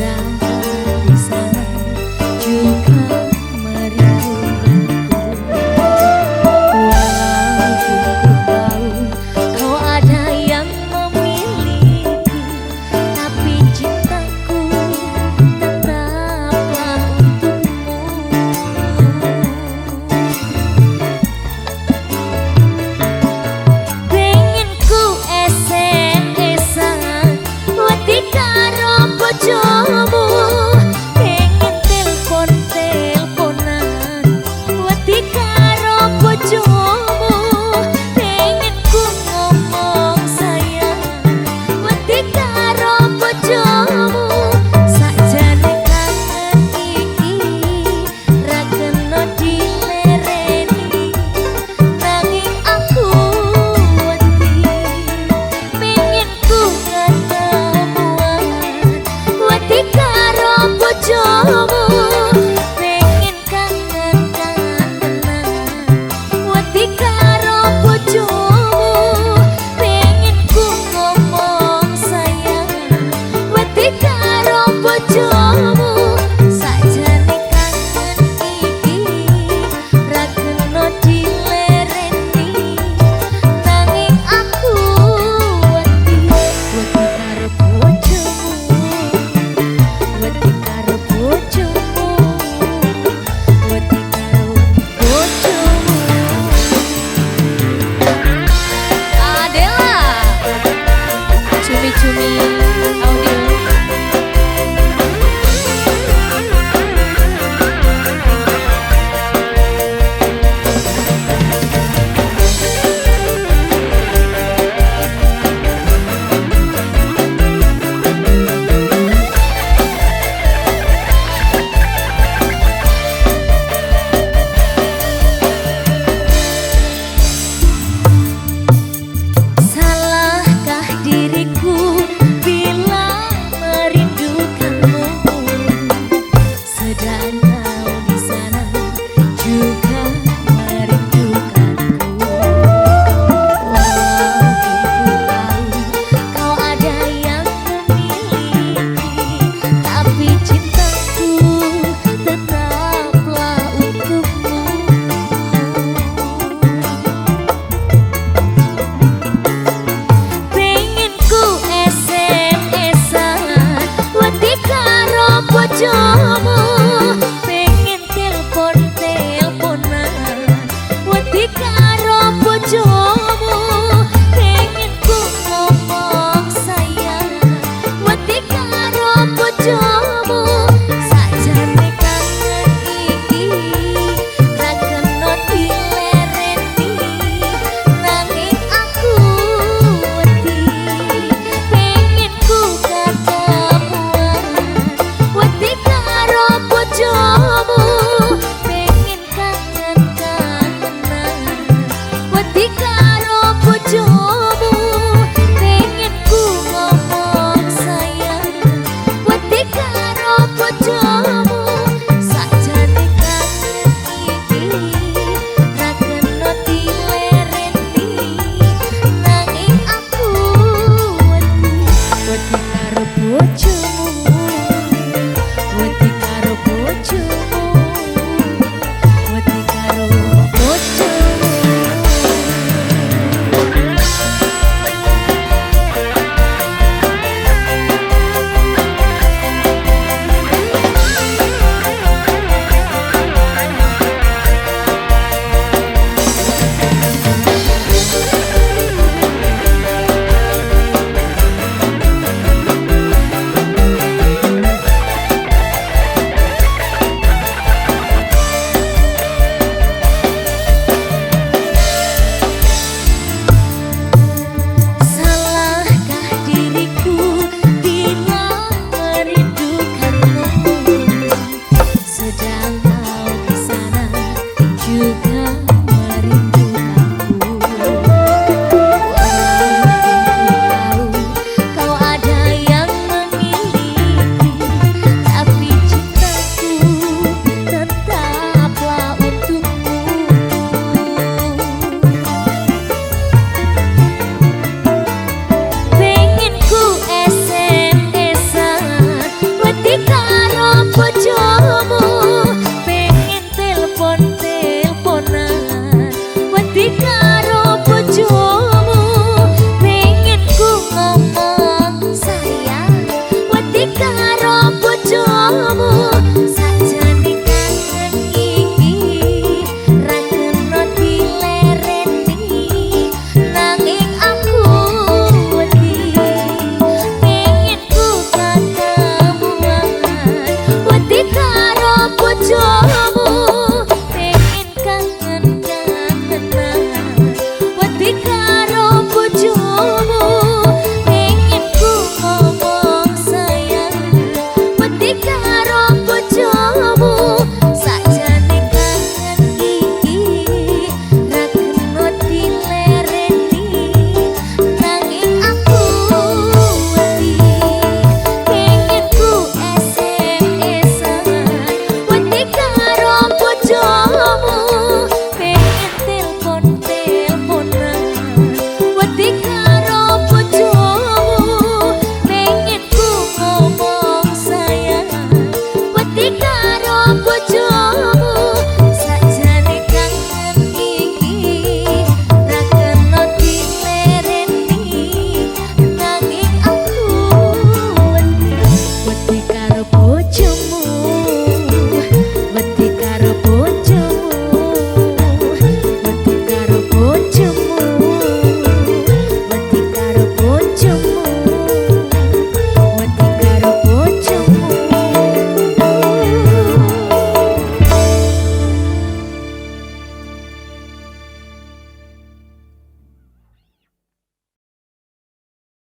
глаза. 这 Would you?